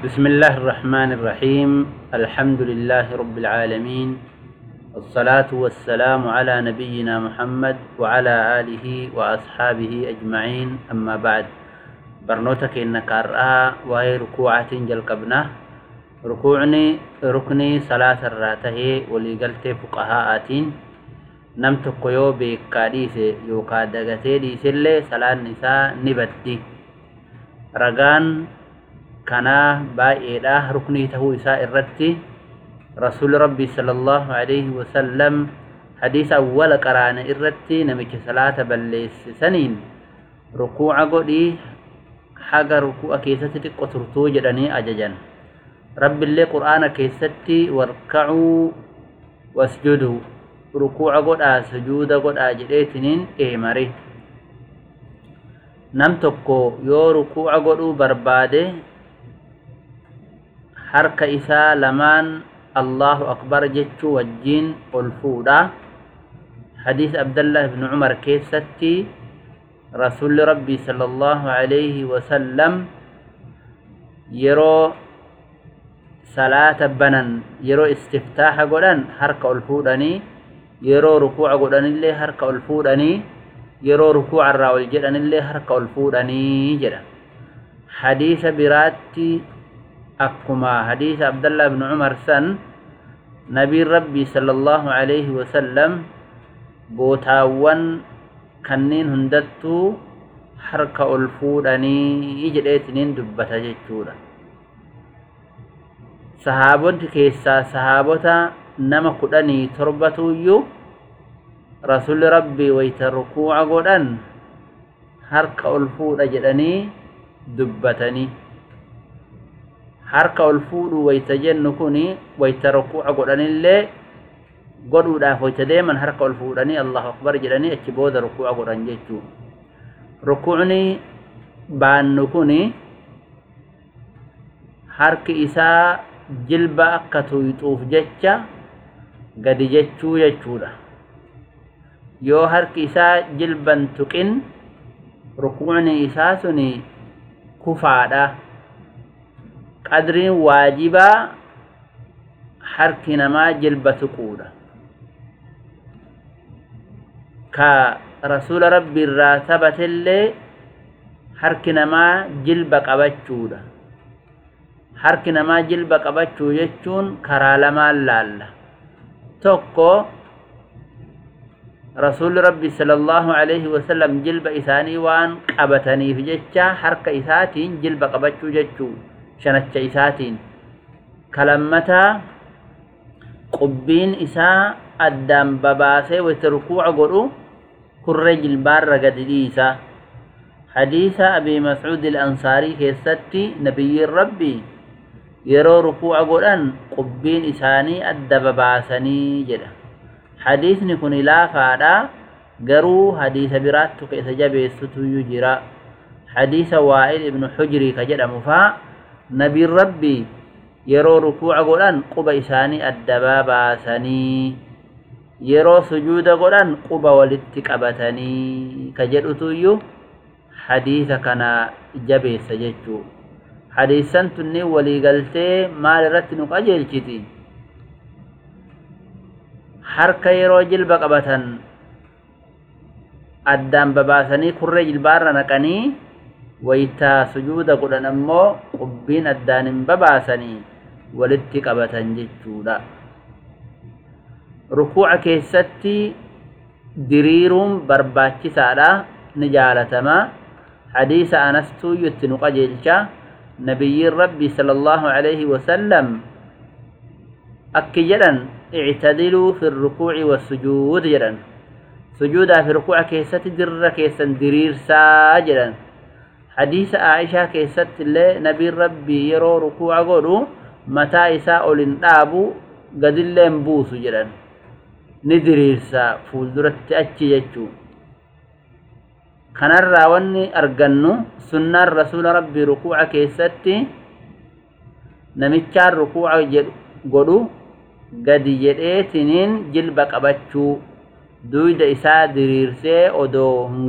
بسم الله الرحمن الرحيم. الحمد لله رب العالمين. الصلاة والسلام على نبينا محمد وعلى آله وأصحابه أجمعين. أما بعد برنوتك إنك أرآ وهي ركوعة جلقبنا ركوعني ركني صلاة الراته ولقلت فقهاءاتين نم تقيو بكاديس يوكا دغتي ديسلي صلاة نساء نبدي رغان kanaa baay'eedha ruknii tahuu isaa irratti rasuuli rabbii sallallahu alaihi wasallam hadiisa awwala qaraana irratti namicha salaata balleessisaniin rukuuca godhii haga rukuu'a keessatti xiqqo turtuu jedhanii ajajan rabbillee qur'aana keessatti warkacuu wasjuduu rukuuca godhaa sujuuda godhaa jedheetiniin eemare nam tokko yoo rukuuca godhuu barbaade harka isaa lamaan allahu akbar jechuu wajjiin ol fuudha hadiis abdallah ibnu cumar keessatti rasuli rabbii sala allahu alayhi wasallam yeroo salaata banan yeroo istiftaaha godhan harka ol fuudhanii yeroo rukuuca godhanillee harka ol fuudhanii yeroo rukuuca irraa ol jedhanillee harka ol fuudhanii jedha hadiisa biraatti akkuma hadiisa abdallah ibnu cumar san nabiin rabbii sala allahu alayhi wasallam bootaawwan kanneen hundattuu harka ol fuudhanii jedheetiniin dubbata jechuudha sahaabonni keessaa sahaabota nama kudhanii torbatuuyyuu rasuli rabbii wayta rukuuca godhan harka ol fuudha jedhanii dubbatanii harka ol fuudhuu wayta jennu kun wayta rukuuca godhanillee godhuudhaaf wayta deeman harka ol fuudhanii allahu akbar jedhanii achi booda rukuuca godhan jechuu rukuucni baannu harki isaa jilba akka tuyxuuf jecha gadi jechuu jechuudha yoo harki isaa jilban tuqin rukuucni isaa sun kufaadha قدرين واجبا حركنا ما جلب تقوله كرسول ربي الراتبة اللي حركنا ما جلب قبت جوله حركنا ما جلب قبت كرالما اللالة توقو رسول ربي صلى الله عليه وسلم جلب إثاني وان قبتني في جتشا حرك إثاتين جلب قبت جوجتون shanacha isaatiin kalammataa qubbiin isaa addaan babaasee wayta rukuuca godhu kurree jilbaarra gadi dhiisa hadiisa abii mascuud ilansaarii keessatti nabiyyiin rabbii yeroo rukuuca godhan qubbiin isaanii adda babaasanii jedha hadiisni kun laafaadha garuu hadiisa biraattu keessa jabeessutuyyuu jira hadiisa waa'il ibnu xujrii ka jedhamu faa nabiin rabbii yeroo rukuuca godhan quba isaanii adda babaasanii yeroo sujuuda godhan quba walitti qabatanii ka jedhutuyyuu hadiisa kana jabeessa jechuu. Hadiisan tunni waliigaltee maal irratti nu qajeelchiti? Harka yeroo jilba qabatan addaan babaasanii kurree jilbaarra naqanii ويتا سجود قلنا مو قبين الدان بباسني ولتقبة جتودا ركوع كيستي درير برباكي سالا نجالتما. حديث أنستو يتنق جلشا نبي ربي صلى الله عليه وسلم أكجلا اعتدلوا في الركوع والسجود جلا سجودا في ركوع كيستي در كيستا درير ساجلا hadiisa aishaa keessatti illee nabiin rabbii yeroo rukuuca godhu mataa isaa ol hin dhaabu gadillee hin buusu jedhan. Ni diriirsa fuulduratti achi jechuu. Kanarraa wanni argannu sunnaan rasuula rabbii rukuuca keessatti namichaan rukuuca godhu gadi jedheetiniin jilba qabachuu. Duyda isaa diriirsee odoo hin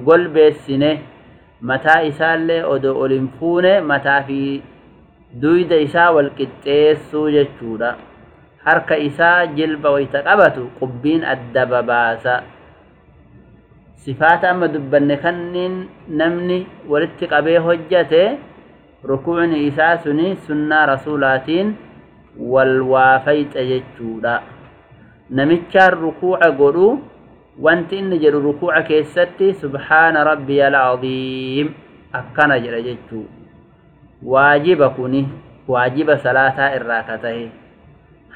mataa isaallee odoo ol hin fuune mataa fi duyda isaa wal qixxeessuu jechuudha. Harka isaa jilba wayta qabatu qubbiin adda babaasa. Sifaata amma dubbanne kanniin namni walitti qabee hojjate rukuucni isaa suni sunnaa rasuulaatiin wal waafayxa jechuudha. Namichaan rukuuca godhu وانت ان جر ركوعك يستي سبحان ربي العظيم. أكنا جرجت واجبكني. واجب صلاه الركعتين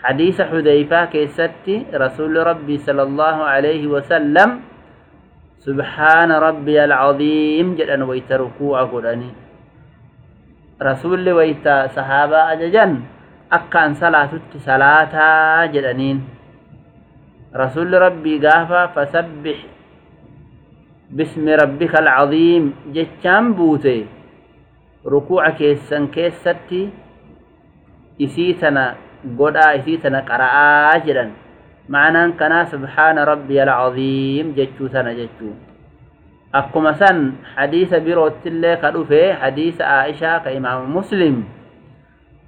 حديث حذيفة كيستي رسول ربي صلى الله عليه وسلم سبحان ربي العظيم جدن ويتركوا غدني رسول ويتا صحابة أججن. اكن صلاه صلاه جدنين رسول ربي قافا فسبح باسم ربك العظيم جتشان بوتي ركوع كيسن كيستي إسيتنا قدا إسيتنا قرآ جدا معنى كنا سبحان ربي العظيم جتشو تنا جتشو. أكما سن حديث بيروت الله كدوفي حديث عائشة كإمام مسلم.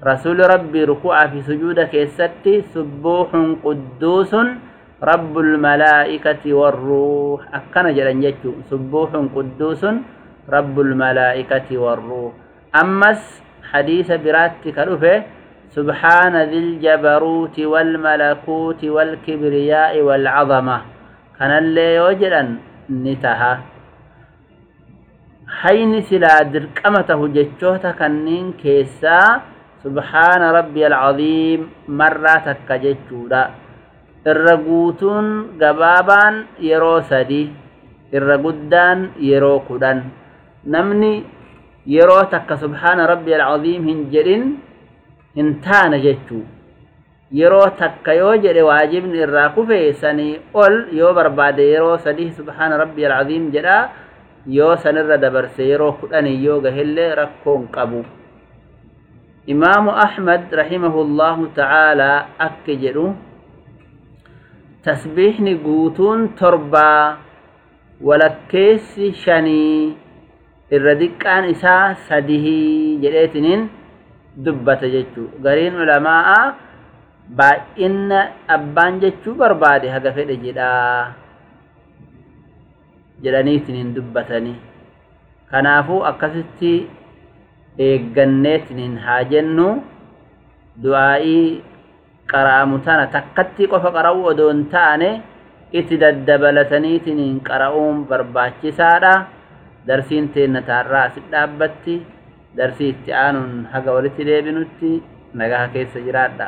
رسول ربي ركوع في سجود كيستي سبوح قدوس رب الملائكة والروح أكنا جلن جتشو سبوح قدوس رب الملائكة والروح أمس حديث برات كالوفة سبحان ذي الجبروت والملكوت والكبرياء والعظمة كان اللي يوجدا نتها حين سلا درقمته جتشوتا كنين كيسا سبحان ربي العظيم مرة تكجتشودا irra guutuun gabaabaan yeroo sadi irra guddaan yeroo kudhan namni yeroo takka subhaana rabbi alcaziim hin jedhin hin taane jechuu yeroo takka yoo jedhe waajibni irraa kufe sanii ol yoo barbaade yeroo sadii subhaana rabbi alcaziim jedha yoo sanirra dabarse yeroo kudhanii yoo gahellee rakkoon qabu imaamu ahmad rahimahu llahu ta'aalaa akka jedhu tasbiixni guutuun torbaa walakkeessi shanii irra diqqaan isaa sadihii jedheetiniin dubbata jechuu gariin ulamaa'a baay'inna abbaan jechuu barbaade haga fedhe jedhaa jedhaniitiniin dubbatanii kanaafuu akkasitti eegganneetiniin haa jennu du'aa'ii qara'amu tana takkatti qofa qara'uu odoo hin taane itti daddabalataniitiin qara'uun barbaachisaadha. Darsiin teenna taarraa asit dhaabbatti darsii itti aanuun haga walitti deebinutti nagaa keessa jiraadha